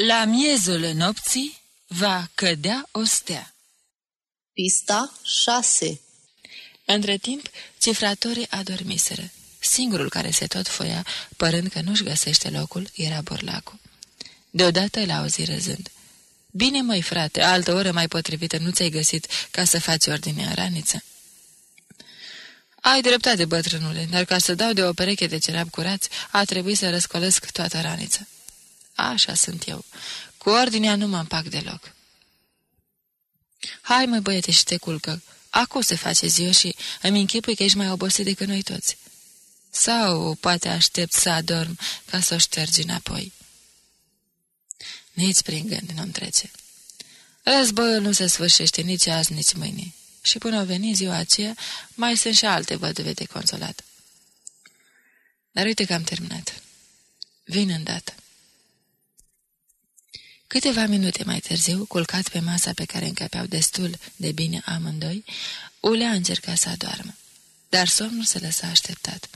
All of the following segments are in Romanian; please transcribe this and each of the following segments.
La miezul nopții va cădea o stea. Pista 6 Între timp, cifratorii adormiseră. Singurul care se tot foia, părând că nu-și găsește locul, era Borlacu. Deodată îl auzi râzând. Bine, măi, frate, altă oră mai potrivită nu ți-ai găsit ca să faci ordine în raniță?" Ai dreptate, bătrânule, dar ca să dau de o pereche de cerab curați, a trebuit să răscolesc toată ranița. Așa sunt eu. Cu ordinea nu mă împac deloc. Hai, mă, băiete, și te culcă. Acum se face ziua și îmi închipui că ești mai obosit decât noi toți. Sau poate aștept să adorm ca să o ștergi înapoi. Nici prin gând nu-mi trece. Războiul nu se sfârșește nici azi, nici mâine. Și până o veni ziua aceea, mai sunt și alte văduve de consolat. Dar uite că am terminat. Vin îndată. Câteva minute mai târziu, culcat pe masa pe care încăpeau destul de bine amândoi, Ulea încerca să adoarmă. Dar somnul se lăsa așteptat.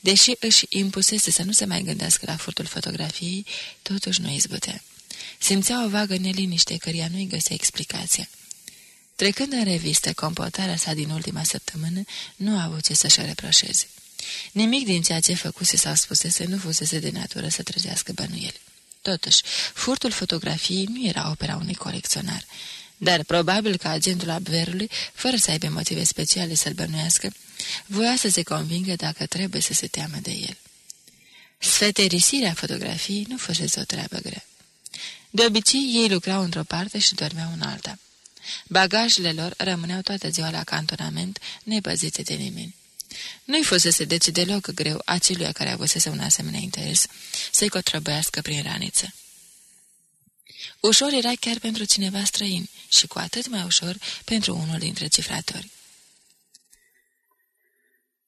Deși își impusese să nu se mai gândească la furtul fotografiei, totuși nu izbutea. Simțea o vagă neliniște căreia nu-i găsea explicația. Trecând în revistă comportarea sa din ultima săptămână, nu a avut ce să-și reproșeze. Nimic din ceea ce făcuse sau spusese nu fusese de natură să trezească bănuieli. Totuși, furtul fotografiei nu era opera unui colecționar, dar probabil că agentul abverului, fără să aibă motive speciale să-l bănuiască, voia să se convingă dacă trebuie să se teamă de el. Sfeterisirea fotografiei nu fusese o treabă grea. De obicei, ei lucrau într-o parte și dormeau în alta. Bagajele lor rămâneau toată ziua la cantonament, nepăzite de nimeni. Nu-i fusese deci deloc greu acelui care avusese un asemenea interes să-i cotrăbăiască prin raniță. Ușor era chiar pentru cineva străin și cu atât mai ușor pentru unul dintre cifratori.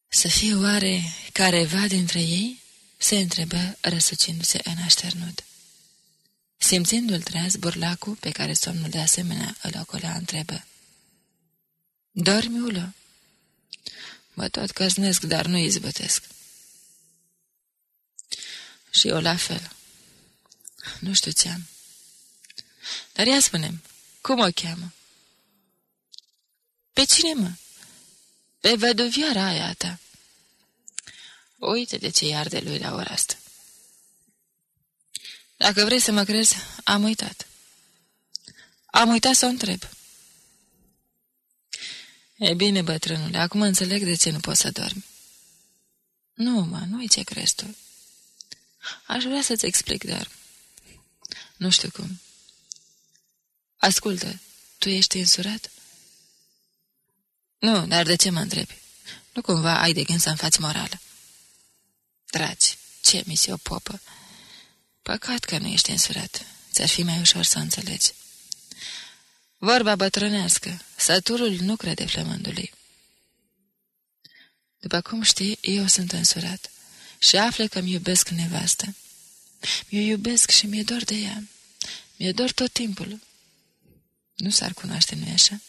Să fie oare careva dintre ei? se întrebă răsucindu-se în așternut. Simțindu-l treaz, burlacul, pe care somnul de asemenea îl ocolea, întrebă. Dormi, Ulo? Mă tot căznesc, dar nu izbătesc. Și eu la fel. Nu știu ce am. Dar ia spunem, cum o cheamă? Pe cine, mă? Pe văduvioara aia ta. Uite de ce iar de lui la ora asta. Dacă vrei să mă crezi, am uitat. Am uitat să o întreb. E bine, bătrânule, acum înțeleg de ce nu poți să dormi. Nu, mă, nu-i ce crezi tu. Aș vrea să-ți explic, dar... Nu știu cum. Ascultă, tu ești însurat? Nu, dar de ce mă întrebi? Nu cumva ai de gând să-mi faci morală. Dragi, ce mi o popă! Păcat că nu ești însurat. Ți-ar fi mai ușor să înțelegi. Vorba bătrânească. Săturul nu crede flămândului. După cum știi, eu sunt însurat și află că-mi iubesc nevastă. Mi-o iubesc și mi-e dor de ea. Mi-e dor tot timpul. Nu s-ar cunoaște, nu-i așa?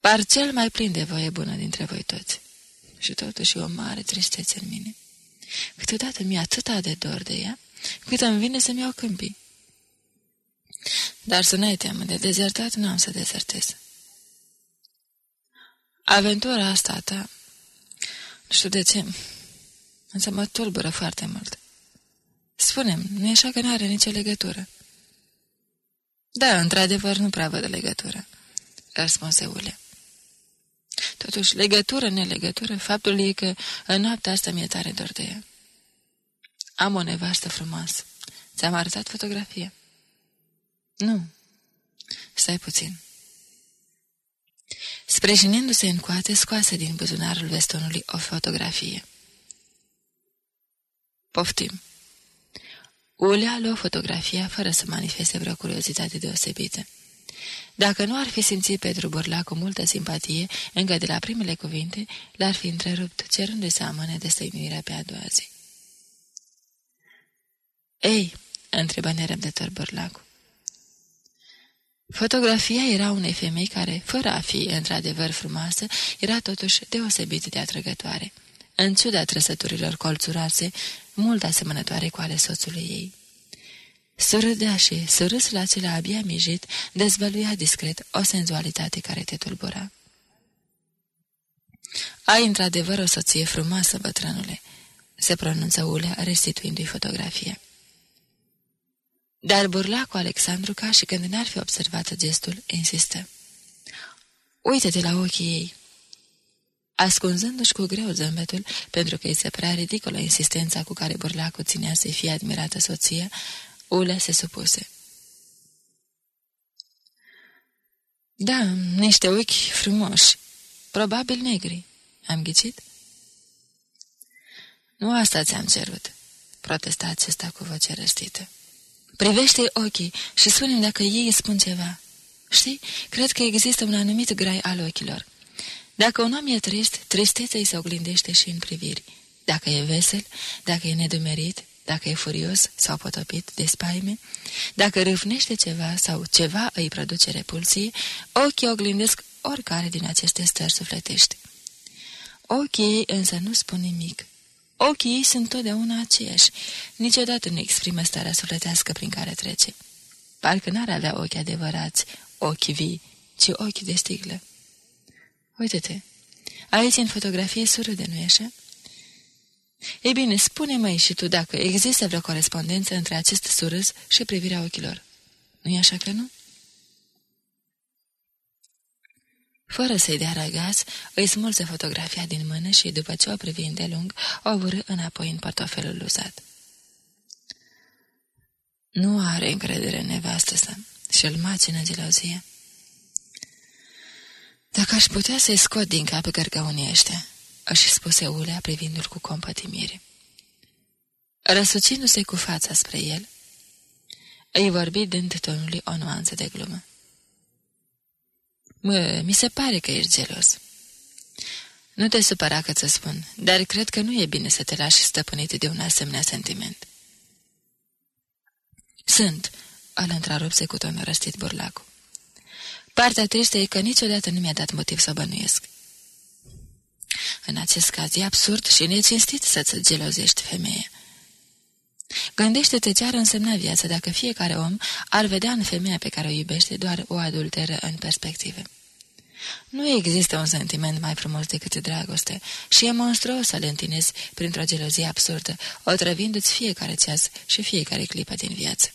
Par cel mai plin de voie bună dintre voi toți. Și totuși e o mare tristețe în mine. Câteodată mi-e atâta de dor de ea, cât îmi vine să-mi iau câmpii. Dar să nu-i teamă, de dezertat nu am să dezertez. Aventura asta ta, nu știu de ce, însă mă tulbură foarte mult. Spunem, nu e așa că nu are nicio legătură? Da, într-adevăr, nu prea văd legătură, răspunse Ule. Totuși, legătură, nelegătură, faptul e că în noaptea asta mi-e tare dor de ea. Am o nevastă frumoasă. Ți-am arătat fotografia? Nu. Stai puțin. Sprejinindu-se în coate, scoase din buzunarul vestonului o fotografie. Poftim. Ulea luă fotografia fără să manifeste vreo curiozitate deosebită. Dacă nu ar fi simțit Petru Borla cu multă simpatie, încă de la primele cuvinte, l-ar fi întrerupt, cerându-i să amâne destăinuirea pe a doua zi. Ei, întrebă nerăbdător Borlacu. Fotografia era unei femei care, fără a fi într-adevăr frumoasă, era totuși deosebit de atrăgătoare, în ciuda trăsăturilor colțuroase, mult asemănătoare cu ale soțului ei. Surâdea și surâsul acela abia mijit dezvăluia discret o senzualitate care te tulbura. Ai într-adevăr o soție frumoasă, bătrânule," se pronunță Ulea, restituindu-i fotografia. Dar burlacul Alexandru, ca și când n-ar fi observat gestul, insistă. Uită-te la ochii ei!" Ascunzându-și cu greu zâmbetul, pentru că îi se prea ridicolă insistența cu care burlacul ținea să fie admirată soția, Ulea se supuse. Da, niște ochi frumoși, probabil negri. Am ghicit? Nu asta ți-am cerut, protesta acesta cu voce răstită. Privește ochii și spune dacă ei spun ceva. Știi, cred că există un anumit grai al ochilor. Dacă un om e trist, tristețea îi se oglindește și în priviri. Dacă e vesel, dacă e nedumerit, dacă e furios sau potopit de spaime, dacă râvnește ceva sau ceva îi produce repulsie, ochii oglindesc oricare din aceste stări sufletești. Ochii ei însă nu spun nimic. Ochii ei sunt totdeauna aceiași, niciodată nu exprimă starea sufletească prin care trece. Parcă n-ar avea ochi adevărați, ochi vii, ci ochi de stiglă. Uite-te, aici în fotografie surâde, nu-i așa? Ei bine, spune-mă și tu dacă există vreo corespondență între acest surâs și privirea ochilor. Nu-i așa că nu? Fără să-i dea răgaz, îi smulse fotografia din mână și, după ce o privi îndelung, o vârâ înapoi în portofelul uzat. Nu are încredere în nevastă sa și îl macină gelozia. Dacă aș putea să-i scot din cap gărgăunii ăștia, își spuse Ulea privindu-l cu compătimire. Răsucindu-se cu fața spre el, îi vorbi dând tonului o nuanță de glumă. Mă, mi se pare că ești gelos. Nu te supăra că ți spun, dar cred că nu e bine să te lași stăpânit de un asemenea sentiment. Sunt, îl întrerupse cu ton răstit burlacul. Partea tristă e că niciodată nu mi-a dat motiv să bănuiesc. În acest caz e absurd și necinstit să-ți gelozești femeie. Gândește-te ce ar însemna viața dacă fiecare om ar vedea în femeia pe care o iubește doar o adulteră în perspectivă. Nu există un sentiment mai frumos decât dragoste și e monstruos să le întinezi printr-o gelozie absurdă, otrăvindu-ți fiecare ceas și fiecare clipă din viață.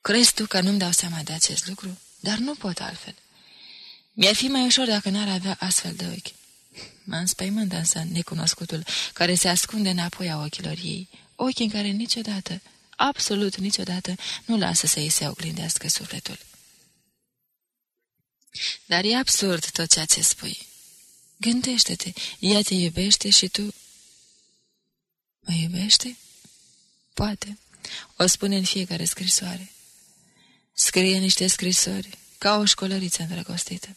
Crezi tu că nu-mi dau seama de acest lucru? Dar nu pot altfel. Mi-ar fi mai ușor dacă n-ar avea astfel de ochi. Mă înspăimânt însă necunoscutul, care se ascunde înapoi a ochilor ei, ochi în care niciodată, absolut niciodată, nu lasă să îi se oglindească sufletul. Dar e absurd tot ceea ce spui. Gândește-te, ea te iubește și tu... Mă iubește? Poate. O spune în fiecare scrisoare. Scrie niște scrisori, ca o școlăriță îndrăgostită.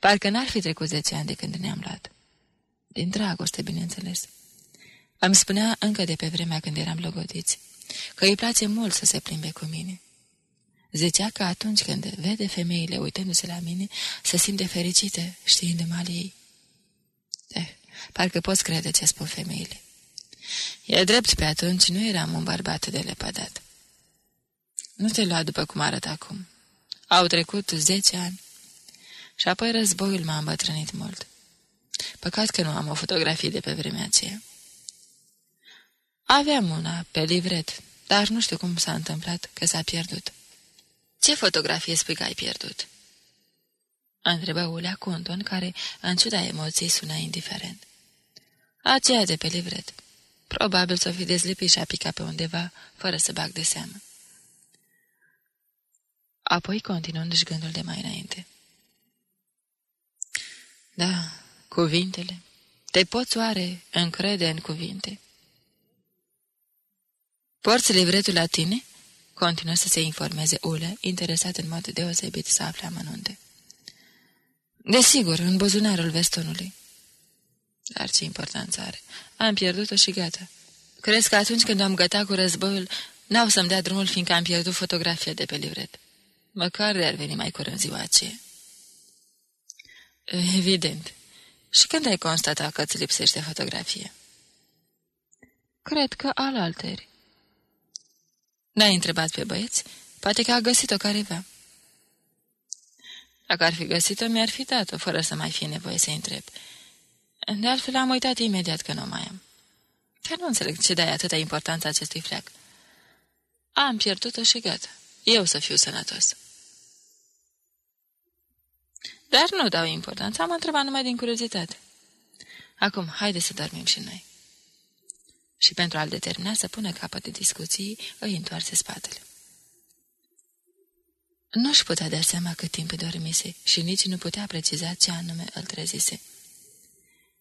Parcă n-ar fi trecut zece ani de când ne-am luat. Din dragoste, bineînțeles. Îmi spunea încă de pe vremea când eram logodiți, că îi place mult să se plimbe cu mine. Zicea că atunci când vede femeile uitându-se la mine, se simte fericite știind mal ei. Eh, parcă poți crede ce spun femeile. E drept, pe atunci nu eram un bărbat de lepădat. Nu te lua după cum arăt acum. Au trecut zece ani. Și apoi războiul m-a îmbătrânit mult. Păcat că nu am o fotografie de pe vremea aceea. Aveam una, pe livret, dar nu știu cum s-a întâmplat că s-a pierdut. Ce fotografie spui că ai pierdut?" Întrebă Ulea cu un ton care, în ciuda emoției, suna indiferent. Aceea de pe livret. Probabil s-o fi dezlipit și a picat pe undeva, fără să bag de seamă. Apoi continuându-și gândul de mai înainte. Da, cuvintele. Te poți oare încrede în cuvinte? Porți livretul la tine? Continuă să se informeze Ule, interesat în mod deosebit să afle amănunte. Desigur, în buzunarul vestonului. Dar ce importanță are? Am pierdut-o și gata. Crezi că atunci când am gătat cu războiul, n-au să-mi dea drumul fiindcă am pierdut fotografia de pe livret. Măcar de-ar veni mai curând ziua aceea. Evident. Și când ai constatat că îți lipsește fotografie? Cred că al alteri. N-ai întrebat pe băieți? Poate că a găsit-o careva. Dacă ar fi găsit-o, mi-ar fi dat-o, fără să mai fie nevoie să-i întreb. De altfel, am uitat imediat că nu mai am. Dar nu înțeleg ce dai atâta importanță acestui fleac. Am pierdut-o și gata. Eu să fiu sănătos. Dar nu dau importanță, am întrebat numai din curiozitate. Acum, haide să dormim și noi. Și pentru a-l determina să pună capăt de discuții, îi întoarse spatele. Nu-și putea da seama cât timp dormise și nici nu putea preciza ce anume îl trezise.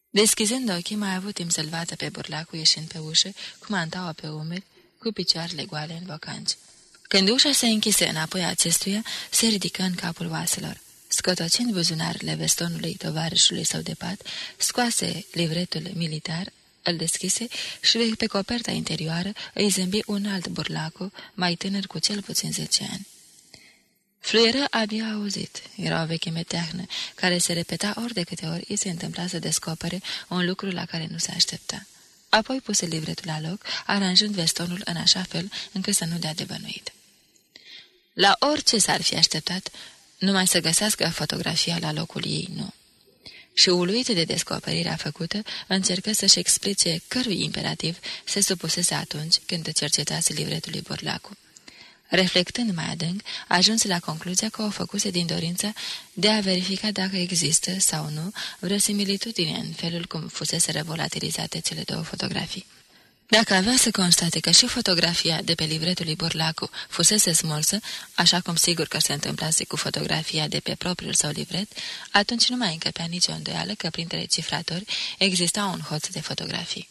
Deschizând ochii, mai a avut timp să-l vadă pe burlacul ieșind pe ușă, cu mantaua pe umeri, cu picioarele goale în bocanci. Când ușa se închise înapoi acestuia, se ridică în capul oaselor. Scotocind buzunarele vestonului tovarășului său de pat, scoase livretul militar, îl deschise și pe coperta interioară îi zâmbi un alt burlacu, mai tânăr cu cel puțin zece ani. Fluieră abia auzit. Era o veche meteahnă, care se repeta ori de câte ori îi se întâmpla să descopere un lucru la care nu se aștepta. Apoi puse livretul la loc, aranjând vestonul în așa fel încât să nu dea de bănuit. La orice s-ar fi așteptat, numai să găsească fotografia la locul ei, nu. Și uluit de descoperirea făcută, încercă să-și explice cărui imperativ se supusese atunci când cercetase livretul lui Borlacu. Reflectând mai adânc, ajuns la concluzia că o făcuse din dorință de a verifica dacă există sau nu vreo similitudine în felul cum fusese volatilizate cele două fotografii. Dacă avea să constate că și fotografia de pe livretul lui Burlacu fusese smulsă, așa cum sigur că se întâmplase cu fotografia de pe propriul său livret, atunci nu mai încăpea nicio îndoială că printre cifratori exista un hoț de fotografii.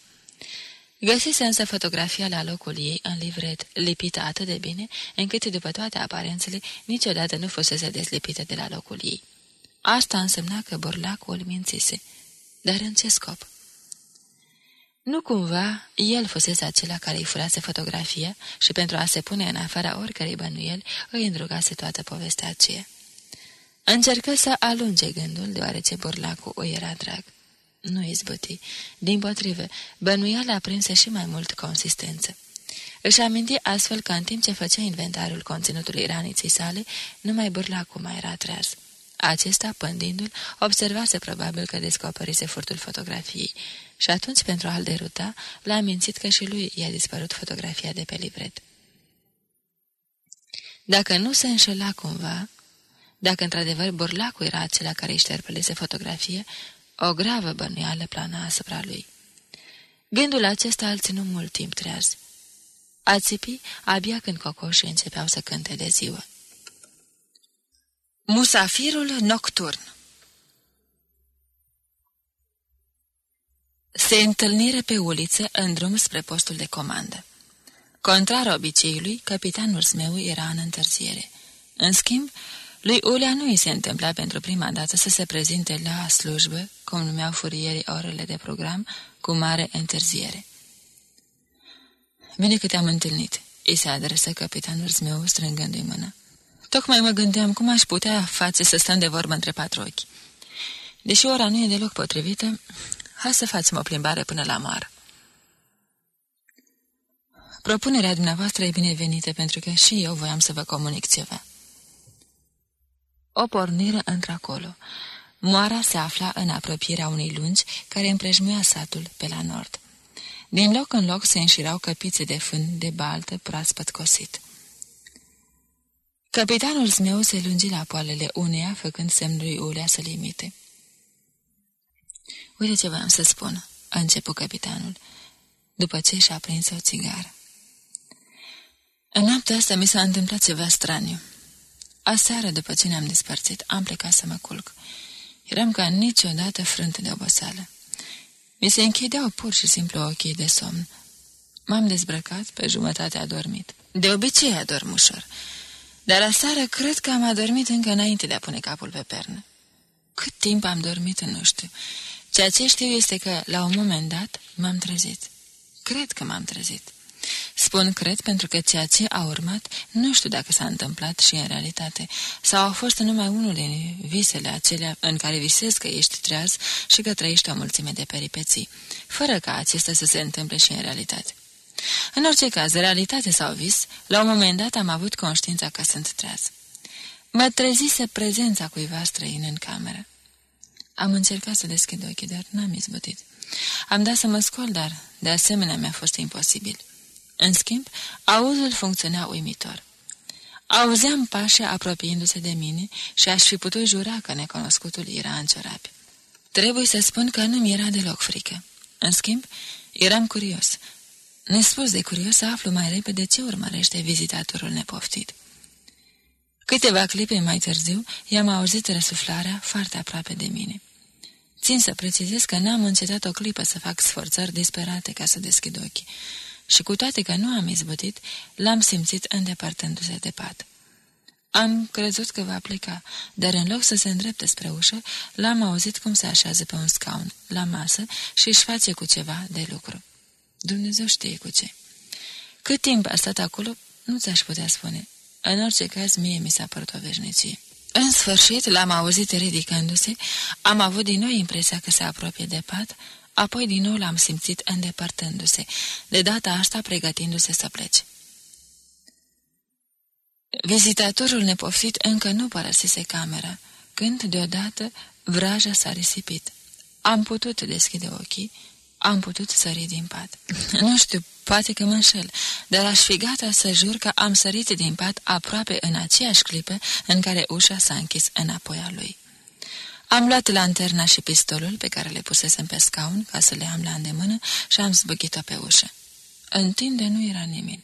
Găsise însă fotografia la locul ei în livret, lipită atât de bine, încât după toate aparențele, niciodată nu fusese deslipită de la locul ei. Asta însemna că borlacul mințise. Dar în ce scop? Nu cumva el fusese acela care îi furase fotografia și pentru a se pune în afara oricărei bănuieli îi îndrugase toată povestea aceea. Încercă să alunge gândul, deoarece borlacul o era drag. Nu izbuti. Din potrivă, bănuiala prinse și mai mult consistență. Își aminti astfel că în timp ce făcea inventarul conținutului raniței sale, numai bârlacul mai era tras. Acesta, pândindu-l, observase probabil că descoperise furtul fotografiei și atunci, pentru a-l deruta, l-a mințit că și lui i-a dispărut fotografia de pe livret. Dacă nu se înșela cumva, dacă într-adevăr burlacul era acela care îi șterpelese fotografie, o gravă bănuială plana asupra lui. Gândul acesta îl ținu mult timp treaz. A țipi abia când cocoșii începeau să cânte de ziua. Musafirul nocturn Se întâlnire pe uliță în drum spre postul de comandă. Contrar obiceiului, capitanul meu era în întârziere. În schimb, lui Ulea nu îi se întâmpla pentru prima dată să se prezinte la slujbă, cum numeau furierii orele de program, cu mare întârziere. Bine că te-am întâlnit, îi se adresă capitanul meu strângându-i mână. Tocmai mă gândeam cum aș putea face să stăm de vorbă între patru ochi. Deși ora nu e deloc potrivită, hai să facem o plimbare până la mar. Propunerea dumneavoastră e binevenită pentru că și eu voiam să vă comunic ceva. O pornire într-acolo. Moara se afla în apropierea unei lungi care împrejmuia satul pe la nord. Din loc în loc se înșirau căpițe de fân de baltă proaspăt cosit. Capitanul zmeu se lungi la poalele uneia, făcând semnul lui Ulea să limite. Uite ce v-am să spun, a început capitanul, după ce și-a prins o țigară. În noaptea asta mi s-a întâmplat ceva straniu. Aseară, după ce ne-am despărțit, am plecat să mă culc. Eram ca niciodată frânt de oboseală. Mi se închideau pur și simplu ochii de somn. M-am dezbrăcat, pe jumătate adormit. De obicei adorm ușor, dar aseară cred că am adormit încă înainte de a pune capul pe pernă. Cât timp am dormit, nu știu. Ceea ce știu este că, la un moment dat, m-am trezit. Cred că m-am trezit. Spun cred pentru că ceea ce a urmat nu știu dacă s-a întâmplat și în realitate, sau a fost numai unul din visele acelea în care visezi că ești treaz și că trăiești o mulțime de peripeții, fără ca acestea să se întâmple și în realitate. În orice caz, realitate sau vis, la un moment dat am avut conștiința că sunt treaz. Mă trezise prezența cuiva străin în cameră. Am încercat să deschid ochii, dar n-am izbutit. Am dat să mă scol, dar de asemenea mi-a fost imposibil. În schimb, auzul funcționa uimitor. Auzeam pașii apropiindu-se de mine și aș fi putut jura că necunoscutul era în ciorapi. Trebuie să spun că nu mi era deloc frică. În schimb, eram curios. Nespus de curios să aflu mai repede ce urmărește vizitatorul nepoftit. Câteva clipe mai târziu, i-am auzit răsuflarea foarte aproape de mine. Țin să precizez că n-am încetat o clipă să fac sforțări disperate ca să deschid ochii și cu toate că nu am izbutit, l-am simțit îndepărtându-se de pat. Am crezut că va pleca, dar în loc să se îndrepte spre ușă, l-am auzit cum se așează pe un scaun, la masă, și își face cu ceva de lucru. Dumnezeu știe cu ce. Cât timp a stat acolo, nu ți-aș putea spune. În orice caz, mie mi s-a părut o veșnicie. În sfârșit, l-am auzit ridicându-se, am avut din nou impresia că se apropie de pat, apoi din nou l-am simțit îndepărtându-se, de data asta pregătindu-se să plece. Vizitatorul nepoftit încă nu părăsise camera, când deodată vraja s-a risipit. Am putut deschide ochii, am putut sări din pat. Nu știu, poate că mă înșel, dar aș fi gata să jur că am sărit din pat aproape în aceeași clipă în care ușa s-a închis înapoi a lui. Am luat lanterna și pistolul pe care le pusesem pe scaun ca să le am la îndemână și am zbăghit-o pe ușă. În tinde nu era nimeni.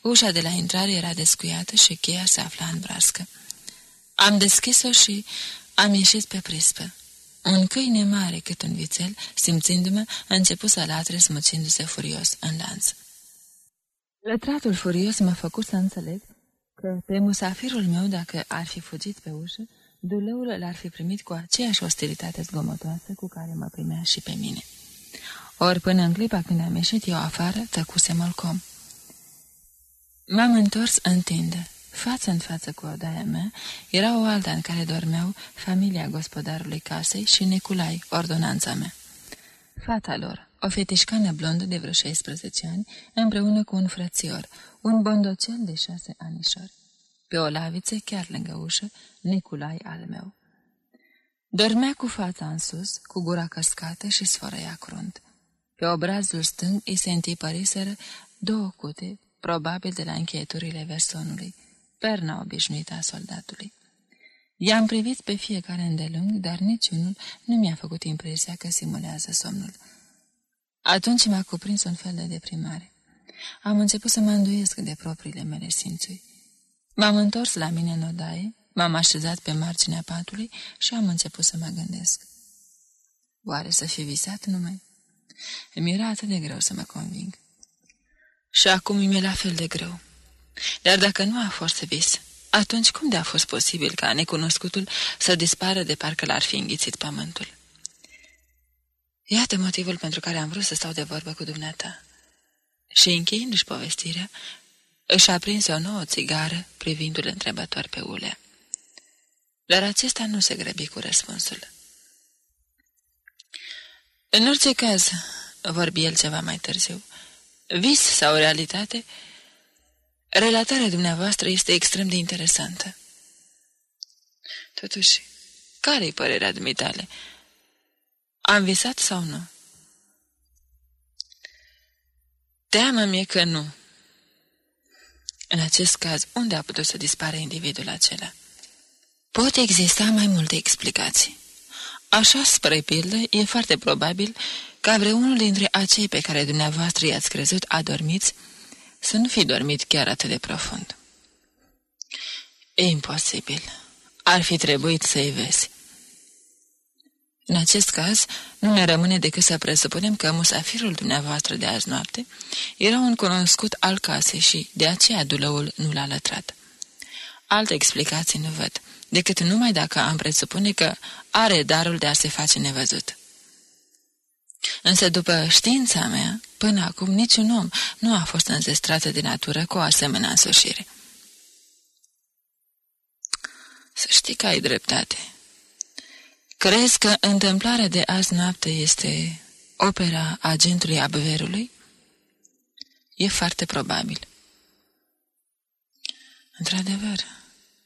Ușa de la intrare era descuiată și cheia se afla în brască. Am deschis-o și am ieșit pe prispă. Un câine mare cât un vițel, simțindu-mă, a început să latre smucindu-se furios în lanț. Lătratul furios m-a făcut să înțeleg că pe musafirul meu, dacă ar fi fugit pe ușă, duleul l-ar fi primit cu aceeași ostilitate zgomotoasă cu care mă primea și pe mine. Ori până în clipa când am ieșit eu afară, tăcuse mălcom. M-am întors în tindă. Față în față cu odaia mea era o alta în care dormeau familia gospodarului casei și Neculai, ordonanța mea. Fata lor, o fetișcană blondă de vreo 16 ani, împreună cu un frățior, un bondocel de șase anișori. Pe o laviță, chiar lângă ușă, Niculai al meu. Dormea cu fața în sus, cu gura căscată și sfărăia crunt. Pe obrazul stâng îi se întipăriseră două cute, probabil de la încheieturile versonului, perna obișnuită a soldatului. I-am privit pe fiecare îndelung, dar niciunul nu mi-a făcut impresia că simulează somnul. Atunci m-a cuprins un fel de deprimare. Am început să mă înduiesc de propriile mele simțuri. M-am întors la mine în odaie, m-am așezat pe marginea patului și am început să mă gândesc. Oare să fi visat numai? Îmi era atât de greu să mă conving. Și acum mi-e la fel de greu. Dar dacă nu a fost vis, atunci cum de a fost posibil ca necunoscutul să dispară de parcă l-ar fi înghițit pământul? Iată motivul pentru care am vrut să stau de vorbă cu dumneata. Și încheiindu-și povestirea, își aprinse o nouă țigară, privindu-l întrebător pe ulea. Dar acesta nu se grăbi cu răspunsul. În orice caz, vorbi el ceva mai târziu, vis sau realitate, relatarea dumneavoastră este extrem de interesantă. Totuși, care-i părerea dumitale? Am visat sau nu? Teamă-mi că nu, în acest caz, unde a putut să dispară individul acela? Pot exista mai multe explicații. Așa, spre pildă, e foarte probabil ca vreunul dintre acei pe care dumneavoastră i-ați crezut adormiți să nu fi dormit chiar atât de profund. E imposibil. Ar fi trebuit să-i vezi. În acest caz, nu ne rămâne decât să presupunem că musafirul dumneavoastră de azi noapte era un cunoscut al casei și de aceea dulăul nu l-a lătrat. Alte explicații nu văd, decât numai dacă am presupune că are darul de a se face nevăzut. Însă, după știința mea, până acum niciun om nu a fost înzestrat de natură cu o asemenea însușire. Să știi că ai dreptate, Crezi că întâmplarea de azi noapte este opera agentului Abverului? E foarte probabil. Într-adevăr,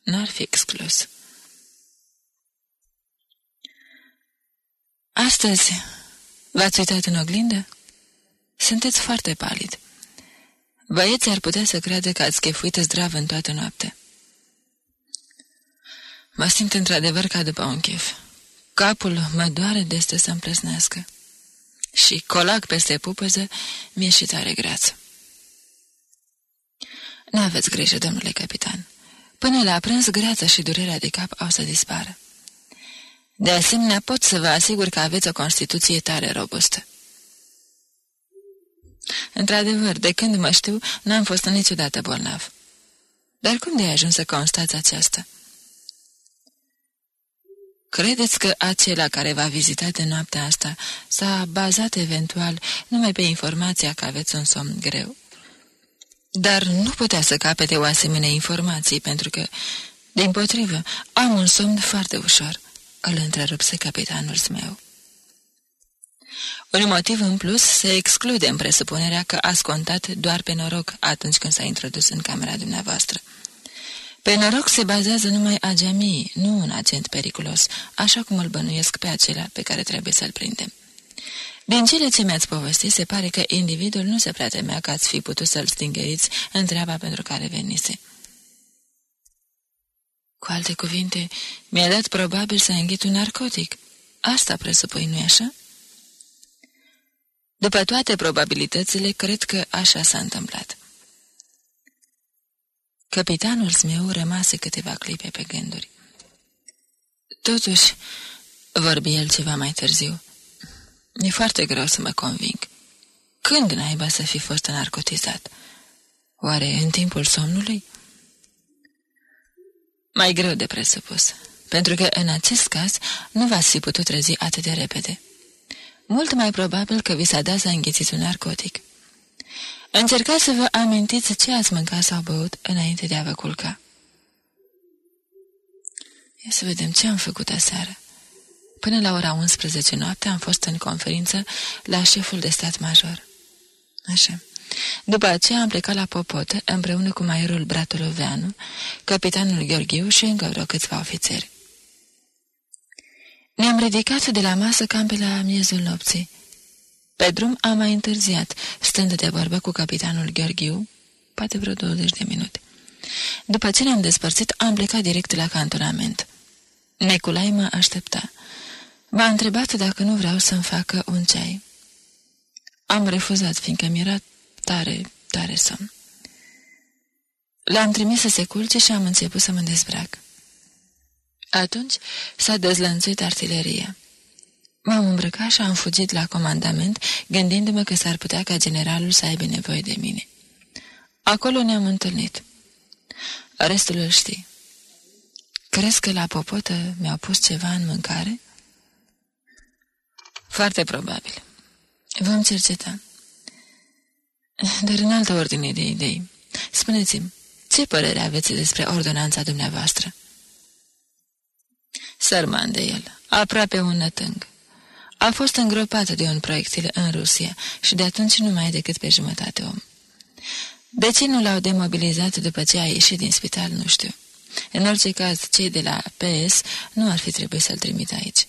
n-ar fi exclus. Astăzi v-ați uitat în oglindă? Sunteți foarte palid. Băieții ar putea să creadă că ați chefuit zdrav în toată noaptea. Mă simt într-adevăr ca după un chef. Capul mă doare de să să-mi plăsnească. Și colac peste pupăză mi-e și tare greață. N-aveți grijă, domnule capitan. Până la prânz, greața și durerea de cap au să dispară. De asemenea, pot să vă asigur că aveți o constituție tare robustă. Într-adevăr, de când mă știu, n-am fost niciodată bolnav. Dar cum de ai ajuns să constați aceasta? Credeți că acela care v-a vizitat în noaptea asta s-a bazat eventual numai pe informația că aveți un somn greu? Dar nu putea să capete o asemenea informații, pentru că, din potrivă, am un somn foarte ușor, îl întrerupse capitanul meu. Un motiv în plus se exclude în presupunerea că ați contat doar pe noroc atunci când s-a introdus în camera dumneavoastră. Pe noroc se bazează numai ageamii, nu un agent periculos, așa cum îl bănuiesc pe acela pe care trebuie să-l prindem. Din cele ce mi-ați povestit, se pare că individul nu se prea temea că ați fi putut să-l stingeriți în treaba pentru care venise. Cu alte cuvinte, mi-a dat probabil să înghit un narcotic. Asta presupui, nu-i așa? După toate probabilitățile, cred că așa s-a întâmplat. Capitanul meu rămase câteva clipe pe gânduri. Totuși, vorbi el ceva mai târziu, e foarte greu să mă conving. Când naiba să fi fost narcotizat? Oare în timpul somnului? Mai greu de presupus, pentru că în acest caz nu v-ați fi putut trezi atât de repede. Mult mai probabil că vi s-a dat să înghițiți un narcotic. Încercați să vă amintiți ce ați mâncat sau băut înainte de a vă culca. Ia să vedem ce am făcut aseară. Până la ora 11 noapte am fost în conferință la șeful de stat major. Așa. După aceea am plecat la Popotă împreună cu maierul Bratuloveanu, capitanul Gheorghiu și încă vreo câțiva ofițeri. Ne-am ridicat de la masă cam pe la miezul nopții. Pe drum am mai întârziat, stând de vorbă cu capitanul Gheorghiu, poate vreo 20 de minute. După ce ne-am despărțit, am plecat direct la cantonament. Neculai mă aștepta. M-a întrebat dacă nu vreau să-mi facă un ceai. Am refuzat, fiindcă mi-era tare, tare somn. L-am trimis să se culce și am început să mă dezbrac. Atunci s-a dezlănțuit artileria. M-am îmbrăcat și am fugit la comandament, gândindu-mă că s-ar putea ca generalul să aibă nevoie de mine. Acolo ne-am întâlnit. Restul îl știi. Crezi că la popotă mi-au pus ceva în mâncare? Foarte probabil. Vom cerceta. Dar în altă ordine de idei. Spuneți-mi, ce părere aveți despre ordonanța dumneavoastră? Sărman de el, aproape un nătâng. A fost îngropat de un proiectil în Rusia și de atunci nu mai e decât pe jumătate om. De ce nu l-au demobilizat după ce a ieșit din spital, nu știu. În orice caz, cei de la PS nu ar fi trebuit să-l trimit aici.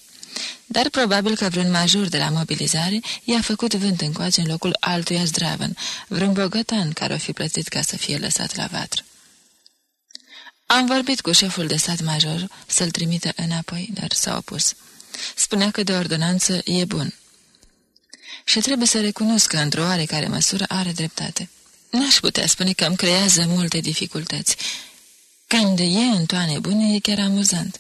Dar probabil că vreun major de la mobilizare i-a făcut vânt încoace în locul altuia zdravăn, vreun bogătan care o fi plătit ca să fie lăsat la vatră. Am vorbit cu șeful de stat major să-l trimită înapoi, dar s-a opus. Spunea că de ordonanță e bun. Și trebuie să recunosc că, într-o oarecare măsură, are dreptate. N-aș putea spune că îmi creează multe dificultăți. Când e în toane bune, e chiar amuzant.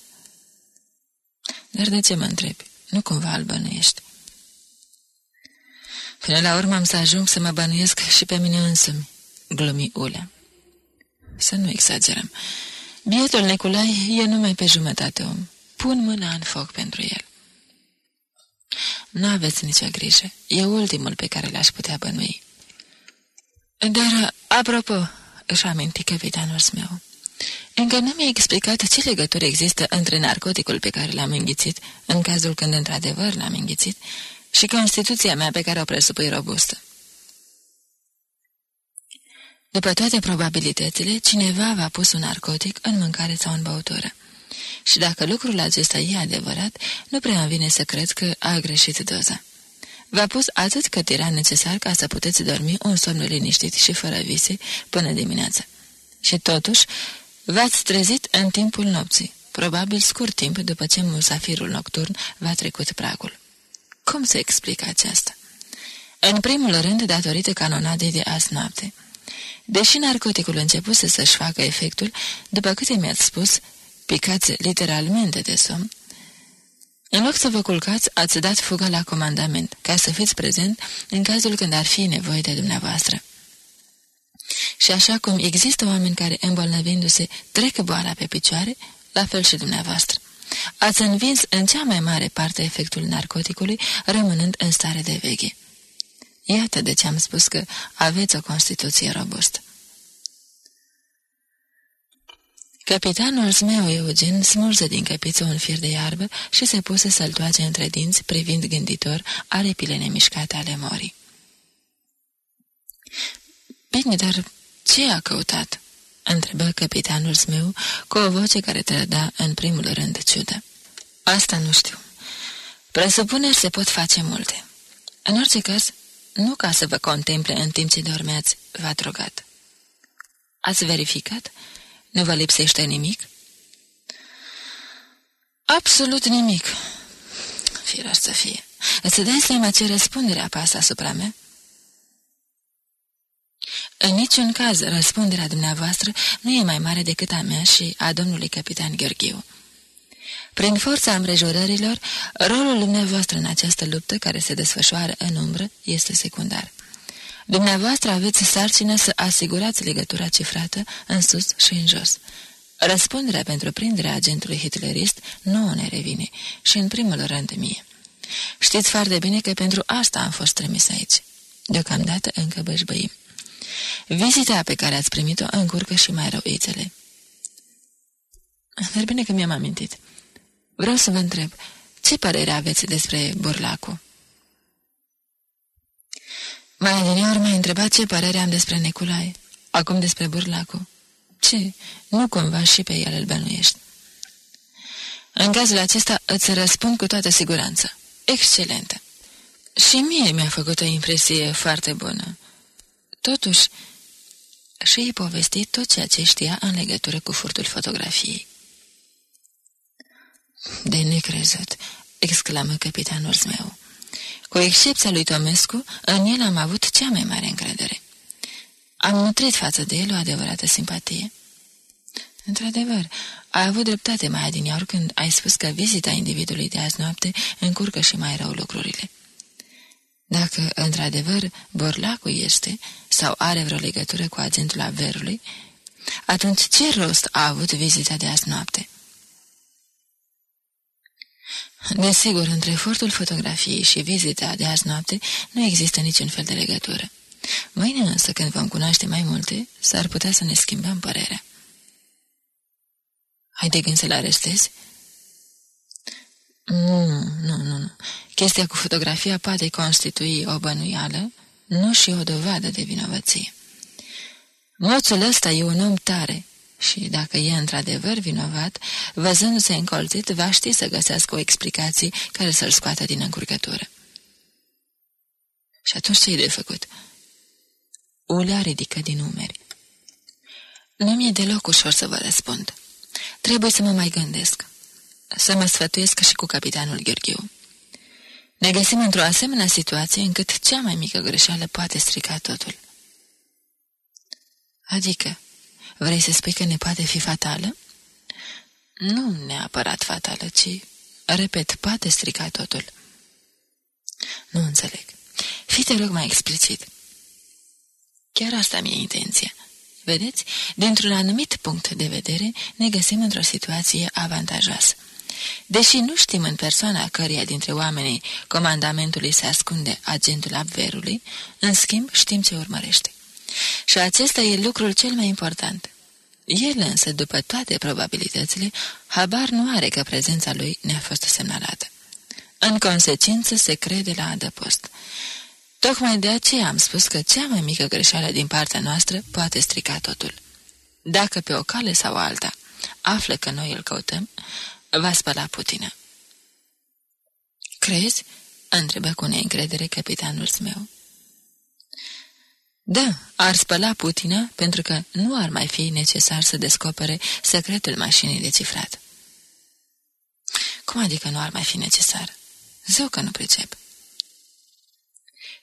Dar de ce mă întrebi? Nu cumva îl bănuiești. Până la urmă am să ajung să mă bănuiesc și pe mine însumi, glumi Ulea. Să nu exagerăm. Bietul Neculai e numai pe jumătate om. Pun mâna în foc pentru el. Nu aveți nicio grijă. E ultimul pe care l-aș putea bănui. Dar, apropo, își aminti capitanul meu, încă nu mi-a explicat ce legătură există între narcoticul pe care l-am înghițit, în cazul când într-adevăr l-am înghițit, și constituția mea pe care o presupui robustă. După toate probabilitățile, cineva v-a pus un narcotic în mâncare sau în băutură. Și dacă lucrul acesta e adevărat, nu prea îmi vine să cred că a greșit doza. V-a pus atât cât era necesar ca să puteți dormi un somn liniștit și fără vise până dimineața. Și totuși, v-ați trezit în timpul nopții, probabil scurt timp după ce musafirul nocturn v-a trecut pragul. Cum se explică aceasta? În primul rând, datorită canonadei de azi noapte. Deși narcoticul începuse să-și facă efectul, după câte mi-ați spus, picați literalmente de somn, în loc să vă culcați, ați dat fuga la comandament, ca să fiți prezent în cazul când ar fi nevoie de dumneavoastră. Și așa cum există oameni care, îmbolnăvindu-se, trec boala pe picioare, la fel și dumneavoastră. Ați învins în cea mai mare parte efectul narcoticului, rămânând în stare de veche. Iată de ce am spus că aveți o constituție robustă. Capitanul zmeu Eugen smulse din căpiță un fir de iarbă și se puse să-l toace între dinți, privind gânditor aripile nemișcate ale morii. Bine, dar ce a căutat?" întrebă capitanul zmeu cu o voce care trăda în primul rând ciudă. Asta nu știu. Presupuneri se pot face multe. În orice caz, nu ca să vă contemple în timp ce dormeați, v-a drogat. Ați verificat?" Nu vă lipsește nimic? Absolut nimic. Firar să fie. Îți dai seama ce răspundere apasă asupra mea? În niciun caz, răspunderea dumneavoastră nu e mai mare decât a mea și a domnului capitan Gheorghiu. Prin forța împrejurărilor, rolul dumneavoastră în această luptă care se desfășoară în umbră este secundar. Dumneavoastră aveți sarcină să asigurați legătura cifrată în sus și în jos. Răspunderea pentru prinderea agentului hitlerist nu ne revine și în primul rând mie. Știți foarte bine că pentru asta am fost trimis aici. Deocamdată încă bășbăim. Vizita pe care ați primit-o încurcă și mai rău ițele. Dar bine că mi-am amintit. Vreau să vă întreb, ce părere aveți despre Burlacu? Mai adineori m-ai întrebat ce părere am despre Nicolae. Acum despre Burlacu. Ce? Nu cumva și pe el îl bănuiești. În cazul acesta îți răspund cu toată siguranță. Excelentă. Și mie mi-a făcut o impresie foarte bună. Totuși, și îi povesti tot ceea ce știa în legătură cu furtul fotografiei. De necrezut, exclamă capitanul meu. Cu excepția lui Tomescu, în el am avut cea mai mare încredere. Am nutrit față de el o adevărată simpatie. Într-adevăr, ai avut dreptate mai adineauri când ai spus că vizita individului de azi noapte încurcă și mai rău lucrurile. Dacă, într-adevăr, Borlacu este sau are vreo legătură cu agentul averului, atunci ce rost a avut vizita de azi noapte? Desigur, între efortul fotografiei și vizita de azi noapte nu există niciun fel de legătură. Mâine însă, când vom cunoaște mai multe, s-ar putea să ne schimbăm părerea. Ai de gând să-l arestezi? Nu, nu, nu, nu. Chestia cu fotografia poate constitui o bănuială, nu și o dovadă de vinovăție. Moțul ăsta e un om tare, și, dacă e într-adevăr vinovat, văzându-se încolțit, va ști să găsească o explicație care să-l scoată din încurcătură. Și atunci ce-i de făcut? Ulea ridică din umeri. Nu mi-e deloc ușor să vă răspund. Trebuie să mă mai gândesc. Să mă sfătuiesc și cu capitanul Gheorghiu. Ne găsim într-o asemenea situație încât cea mai mică greșeală poate strica totul. Adică, Vrei să spui că ne poate fi fatală? Nu neapărat fatală, ci, repet, poate strica totul. Nu înțeleg. Fii te rog mai explicit. Chiar asta mi-e intenția. Vedeți, dintr-un anumit punct de vedere, ne găsim într-o situație avantajoasă. Deși nu știm în persoana căreia dintre oamenii comandamentului se ascunde agentul abverului, în schimb știm ce urmărește. Și acesta e lucrul cel mai important. El însă, după toate probabilitățile, habar nu are că prezența lui ne-a fost semnalată. În consecință, se crede la adăpost. Tocmai de aceea am spus că cea mai mică greșeală din partea noastră poate strica totul. Dacă pe o cale sau alta află că noi îl căutăm, va spăla Putina. Crezi? întrebă cu neîncredere capitanul meu. Da, ar spăla Putina pentru că nu ar mai fi necesar să descopere secretul mașinii de cifrat. Cum adică nu ar mai fi necesar? Zău că nu pricep.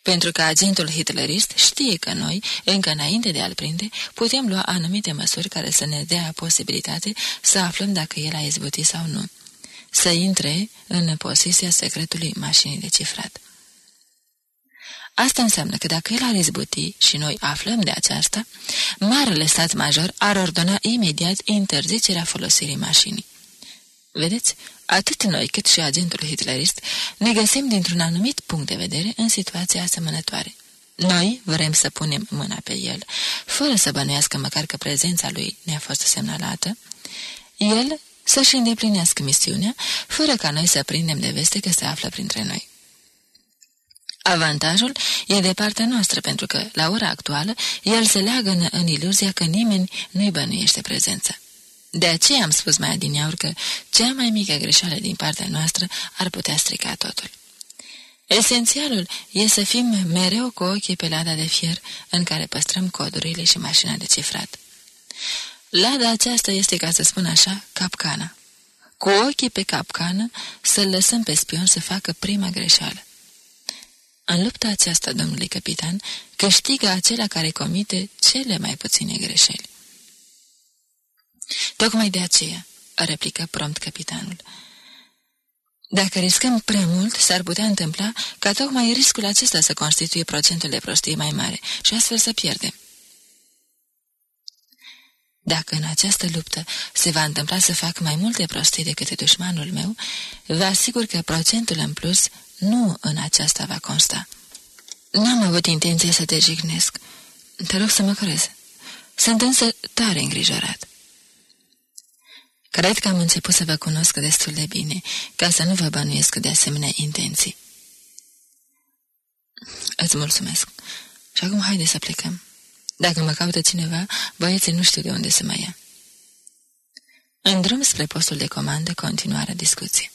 Pentru că agentul hitlerist știe că noi, încă înainte de a-l prinde, putem lua anumite măsuri care să ne dea posibilitate să aflăm dacă el a izbutit sau nu. Să intre în posesia secretului mașinii de cifrat. Asta înseamnă că dacă el ar izbuti și noi aflăm de aceasta, Marele Stat Major ar ordona imediat interzicerea folosirii mașinii. Vedeți, atât noi cât și agentul hitlerist ne găsim dintr-un anumit punct de vedere în situația asemănătoare. Noi vrem să punem mâna pe el, fără să bănuiască măcar că prezența lui ne-a fost semnalată, el să-și îndeplinească misiunea, fără ca noi să prindem de veste că se află printre noi. Avantajul e de partea noastră, pentru că, la ora actuală, el se leagă în, în iluzia că nimeni nu-i bănuiește prezența. De aceea am spus mai adineaur că cea mai mică greșeală din partea noastră ar putea strica totul. Esențialul e să fim mereu cu ochii pe lada de fier în care păstrăm codurile și mașina de cifrat. Lada aceasta este, ca să spun așa, capcana. Cu ochii pe capcană să-l lăsăm pe spion să facă prima greșeală. În lupta aceasta, domnule capitan, câștigă acela care comite cele mai puține greșeli. Tocmai de aceea, replică prompt capitanul. Dacă riscăm prea mult, s-ar putea întâmpla ca tocmai riscul acesta să constituie procentul de prostie mai mare și astfel să pierdem. Dacă în această luptă se va întâmpla să fac mai multe prostii decât dușmanul meu, vă asigur că procentul în plus nu în aceasta va consta. N-am avut intenție să te jignesc. Te rog să mă crezi. Sunt însă tare îngrijorat. Cred că am început să vă cunosc destul de bine, ca să nu vă bănuiesc de asemenea intenții. Îți mulțumesc. Și acum haide să plecăm. Dacă mă caută cineva, băieții nu știu de unde să mă ia. În drum spre postul de comandă continuară discuție.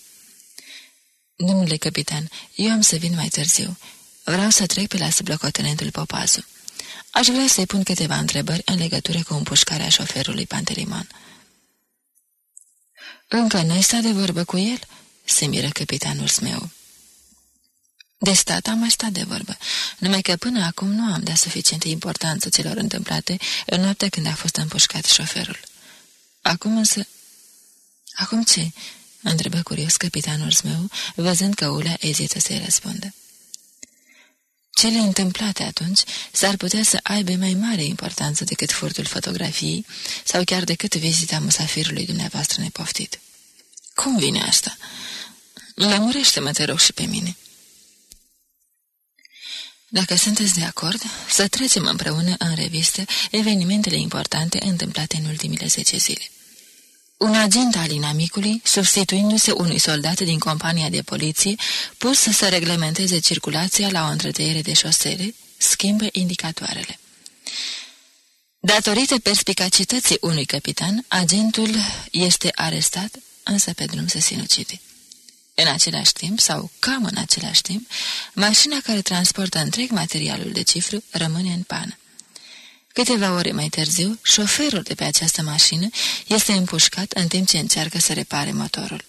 Domnule capitan, eu am să vin mai târziu. Vreau să trec pe la sublocotenentul Popazu. Aș vrea să-i pun câteva întrebări în legătură cu împușcarea șoferului Pantelimon. Încă n-ai stat de vorbă cu el?" se miră capitanul meu. De stat am mai stat de vorbă, numai că până acum nu am dat suficientă importanță celor întâmplate în noaptea când a fost împușcat șoferul. Acum însă... Acum ce?" întrebă curios capitanul meu, văzând că Ulea ezită să-i răspundă. Cele întâmplate atunci s-ar putea să aibă mai mare importanță decât furtul fotografiei sau chiar decât vizita musafirului dumneavoastră nepoftit. Cum vine asta? Lămurește-mă, te rog, și pe mine. Dacă sunteți de acord, să trecem împreună în revistă evenimentele importante întâmplate în ultimile zece zile. Un agent al inamicului, substituindu-se unui soldat din compania de poliție, pus să reglementeze circulația la o întretăiere de șosele, schimbă indicatoarele. Datorită perspicacității unui capitan, agentul este arestat, însă pe drum se sinucide. În același timp, sau cam în același timp, mașina care transportă întreg materialul de cifru rămâne în pană. Câteva ore mai târziu, șoferul de pe această mașină este împușcat în timp ce încearcă să repare motorul.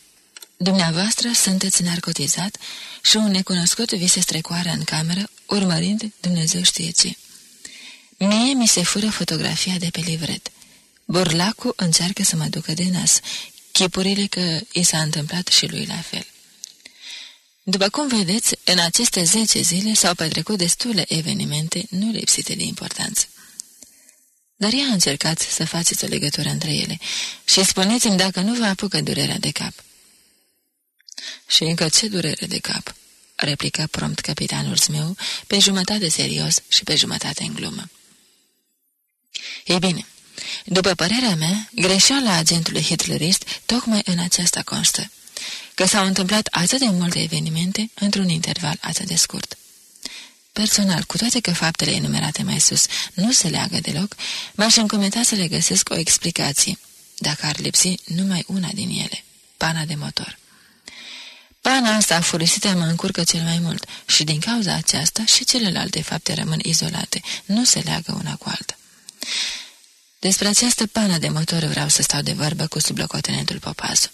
Dumneavoastră sunteți narcotizat și un necunoscut vi se strecoară în cameră, urmărind Dumnezeu știe ce. Mie mi se fură fotografia de pe livret. Burlacul încearcă să mă ducă de nas, chipurile că i s-a întâmplat și lui la fel. După cum vedeți, în aceste zece zile s-au petrecut destule evenimente nu lipsite de importanță. Dar ea a încercat să faceți o legătură între ele și spuneți-mi dacă nu vă apucă durerea de cap. Și încă ce durere de cap, replică prompt capitanul meu, pe jumătate serios și pe jumătate în glumă. Ei bine, după părerea mea, greșeala agentului hitlerist tocmai în aceasta constă, că s-au întâmplat atât de multe evenimente într-un interval atât de scurt. Personal, cu toate că faptele enumerate mai sus nu se leagă deloc, m-aș încometa să le găsesc o explicație, dacă ar lipsi numai una din ele, pana de motor. Pana asta folosită mă încurcă cel mai mult și din cauza aceasta și celelalte fapte rămân izolate, nu se leagă una cu alta. Despre această pană de motor vreau să stau de vorbă cu sublocotenentul Popazu.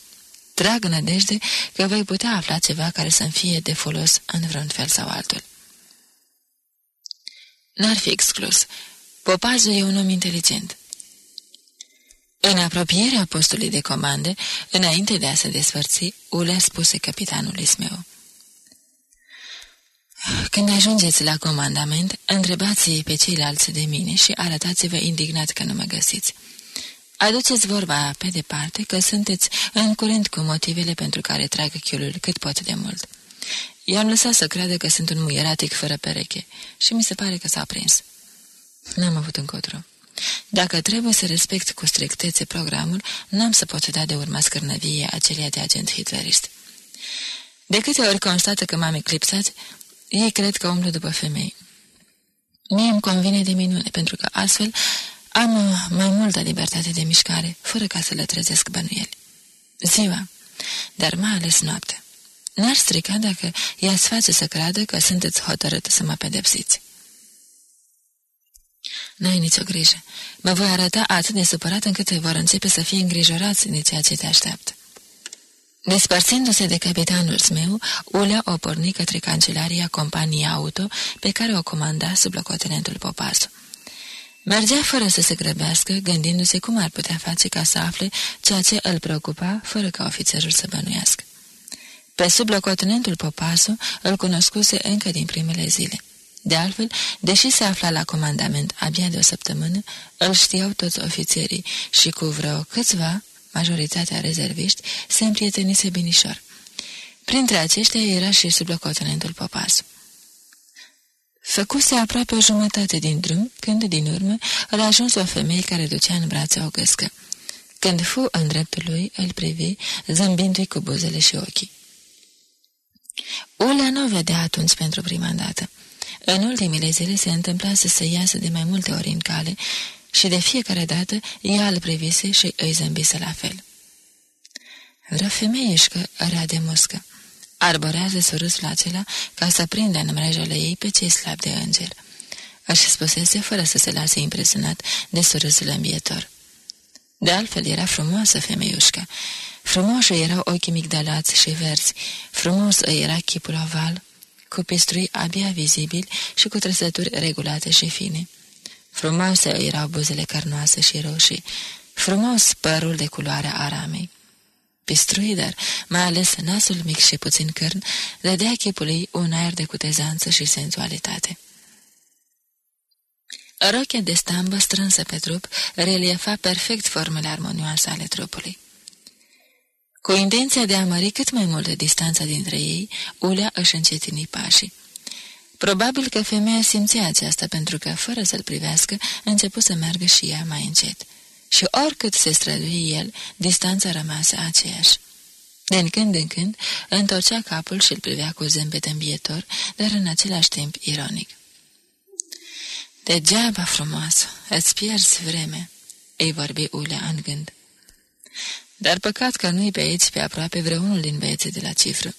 Trag nădejde că voi putea afla ceva care să-mi fie de folos în vreun fel sau altul. N-ar fi exclus. Popazu e un om inteligent. În apropierea postului de comandă, înainte de a se despărți, Ulea spuse capitanului meu. Când ajungeți la comandament, întrebați pe ceilalți de mine și arătați-vă indignat că nu mă găsiți. Aduceți vorba pe departe că sunteți în curent cu motivele pentru care trag chiulul cât pot de mult. I-am lăsat să creadă că sunt un muieratic fără pereche și mi se pare că s-a prins. N-am avut încotro. Dacă trebuie să respect cu strictețe programul, n-am să pot da de urma scârnăvie acelia de agent hitlerist. De câte ori constată că m-am eclipsat, ei cred că umblu după femei. Mie îmi convine de minune, pentru că astfel am mai multă libertate de mișcare, fără ca să le trezesc bănuieli. Ziua, dar mai ales noaptea. N-ar strica dacă i-ați face să creadă că sunteți hotărât să mă pedepsiți. N-ai nicio grijă. Mă voi arăta atât de supărat încât vor începe să fie îngrijorați de ceea ce te așteaptă. Despărțindu-se de capitanul meu, Ulea o porni către cancelaria companiei auto pe care o comanda sub locotenentul Popasu. Mergea fără să se grăbească, gândindu-se cum ar putea face ca să afle ceea ce îl preocupa, fără ca ofițerul să bănuiască. Pe sub locotenentul Popasu îl cunoscuse încă din primele zile. De altfel, deși se afla la comandament abia de o săptămână, îl știau toți ofițerii și cu vreo câțiva, majoritatea rezerviști, se împrietenise binișor. Printre aceștia era și sublocotenentul Popasu. Făcuse aproape o jumătate din drum, când, din urmă, îl ajuns o femeie care ducea în brațe o găscă. Când fu în dreptul lui, îl privi, zâmbindu-i cu buzele și ochii. Ulea nu vedea atunci pentru prima dată. În ultimile zile se întâmplase să iasă de mai multe ori în cale și de fiecare dată ea îl privise și îi zâmbise la fel. Vreo femeieșcă rea de muscă. Arborează surâsul acela ca să prindă în mrejele ei pe cei slabi de înger. Își spusese fără să se lase impresionat de surâsul îmbietor. De altfel era frumoasă femeiușca. Frumoși erau ochii migdalați și verzi, frumos îi era chipul oval, cu pistrui abia vizibil și cu trăsături regulate și fine. Frumoase erau buzele carnoase și roșii, frumos părul de culoare aramei. Pistrui, dar mai ales nasul mic și puțin cărn, dădea chipului un aer de cutezanță și senzualitate. Rochia de stambă strânsă pe trup reliefa perfect formele armonioase ale trupului. Cu intenția de a mări cât mai mult distanța dintre ei, Ulea își încetini pașii. Probabil că femeia simțea aceasta pentru că, fără să-l privească, început să meargă și ea mai încet. Și oricât se străduie el, distanța rămase aceeași. Din când în când, întorcea capul și îl privea cu zâmbet îmbietor, dar în același timp ironic. Degeaba frumoasă, îți pierzi vreme, îi vorbi Ulea în gând. Dar păcat că nu-i pe aici pe aproape vreunul din băieții de la cifră.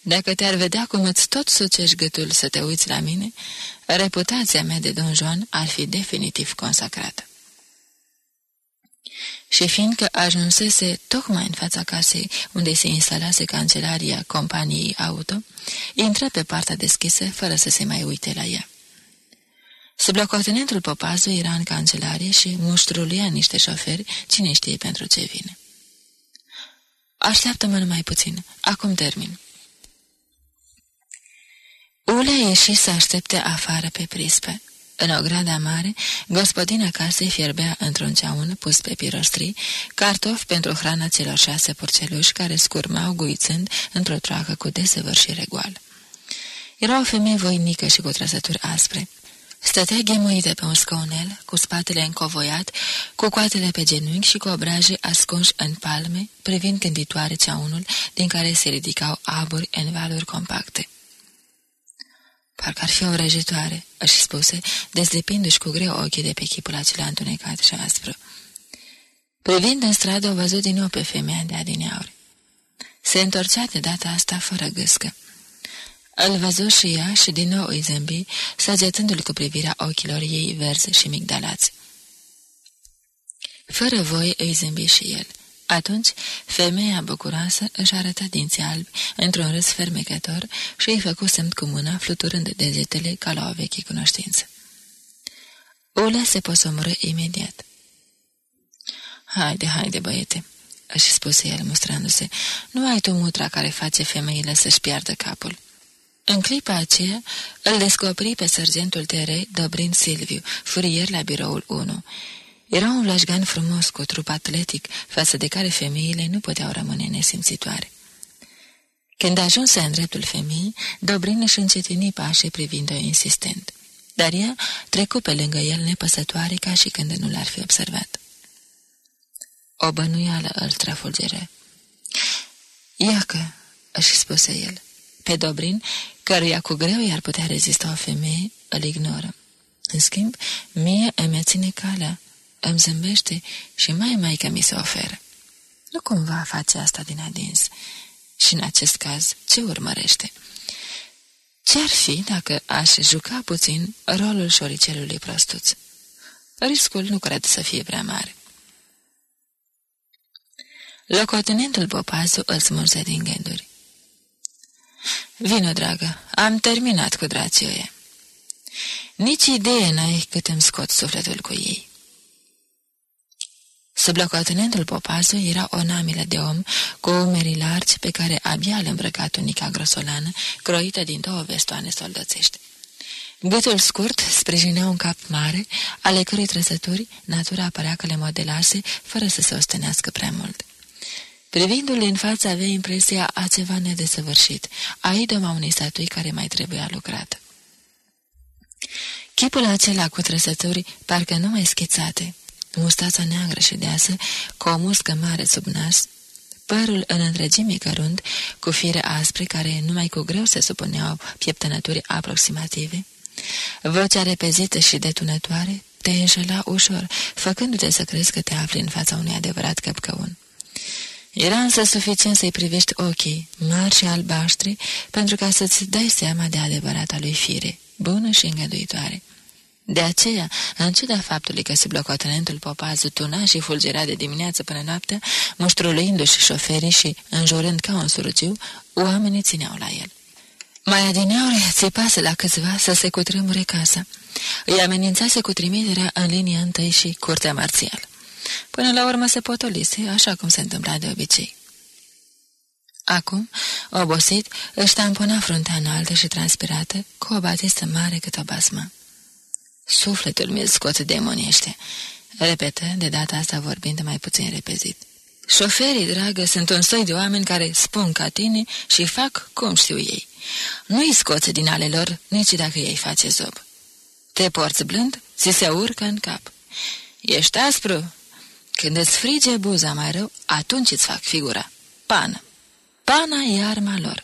Dacă te-ar vedea cum îți tot sucești gâtul să te uiți la mine, reputația mea de Don Juan ar fi definitiv consacrată. Și fiindcă ajunsese tocmai în fața casei unde se instalase cancelaria companiei auto, intră pe partea deschisă fără să se mai uite la ea. Sublocotenentul Popazu era în cancelarie și muștrulia niște șoferi, cine știe pentru ce vine. Așteaptă-mă numai puțin. Acum termin. Ulea ieși să aștepte afară pe prispe. În o grada mare, gospodina casei fierbea într-un ceaun pus pe pirostrii cartofi pentru hrana celor șase porceluși care scurmau guițând într-o troacă cu desăvârșire goală. Era o femeie voinică și cu trăsături aspre. Stătea ghemuită pe un scaunel, cu spatele încovoiat, cu coatele pe genunchi și cu obrajii ascunși în palme, privind gânditoare ceaunul din care se ridicau aburi în valuri compacte. Parcă ar fi o vrăjitoare, își spuse, dezlipindu-și cu greu ochii de pe chipul acela întunecat și aspru. Privind în stradă, o văzut din nou pe femeia de adineauri. Se întorcea de data asta fără gâscă. Îl văzut și ea și din nou îi zâmbi, săgetându-l cu privirea ochilor ei verzi și migdalați. Fără voie îi zâmbi și el. Atunci, femeia bucuroasă își arăta dinții albi într-un râs fermecător și îi făcu semn cu mâna, fluturând degetele ca la o veche cunoștință. Ula se posomoră imediat. Haide, haide, băiete, își spuse el, mustrându-se, nu ai tu mutra care face femeile să-și piardă capul. În clipa aceea, îl descoperi pe sergentul Tere, Dobrin Silviu, furier la biroul 1. Era un lașgan frumos, cu trup atletic, față de care femeile nu puteau rămâne nesimțitoare. Când ajunse în dreptul femeii, Dobrin își încetini pașii privind-o insistent, dar ea trecu pe lângă el nepăsătoare ca și când nu l-ar fi observat. O bănuială îl trafulgere. Iacă, își spuse el, pe Dobrin, căruia cu greu i-ar putea rezista o femeie, îl ignoră. În schimb, mie îmi ține calea, îmi zâmbește și mai mai că mi se oferă. Nu cumva face asta din adins. Și în acest caz, ce urmărește? Ce-ar fi dacă aș juca puțin rolul șoricelului prostuț? Riscul nu cred să fie prea mare. Locotenentul Popazu îl smulse din gânduri. Vino, dragă, am terminat cu drațioie. Nici idee n-ai cât îmi scot sufletul cu ei. Sub locotenentul Popazu era o namilă de om cu umerii largi pe care abia le îmbrăca tunica grosolană, croită din două vestoane soldățești. Gâtul scurt sprijinea un cap mare, ale cărui trăsături natura apărea că le modelase, fără să se ostenească prea mult. Privindu-l în față avea impresia a ceva nedesăvârșit, a idoma unei statui care mai trebuia lucrată. Chipul acela cu trăsături parcă nu mai schițate, mustața neagră și deasă, cu o muscă mare sub nas, părul în întregime cărunt, cu fire aspre care numai cu greu se supuneau pieptănături aproximative, vocea repezită și detunătoare te înșela ușor, făcându-te să crezi că te afli în fața unui adevărat căpcăun. Era însă suficient să-i privești ochii, mari și albaștri, pentru ca să-ți dai seama de adevărata lui fire, bună și îngăduitoare. De aceea, în ciuda faptului că sub locotenentul Popazu tuna și fulgera de dimineață până noaptea, muștruluindu-și șoferii și înjurând ca un suruciu, oamenii țineau la el. Mai adineauri țipase la câțiva să se cutremure casa. Îi amenințase cu trimiterea în linia întâi și curtea marțială. Până la urmă se potolise, așa cum se întâmpla de obicei. Acum, obosit, își tampona fruntea înaltă și transpirată cu o batistă mare cât o basmă. Sufletul mi-l scot demoniește, repetă, de data asta vorbind mai puțin repezit. Șoferii, dragă, sunt un soi de oameni care spun ca tine și fac cum știu ei. Nu-i scoți din ale lor nici dacă ei face zob. Te porți blând, ți se urcă în cap. Ești aspru? Când îți frige buza mai rău, atunci îți fac figura. Pană. Pana e arma lor.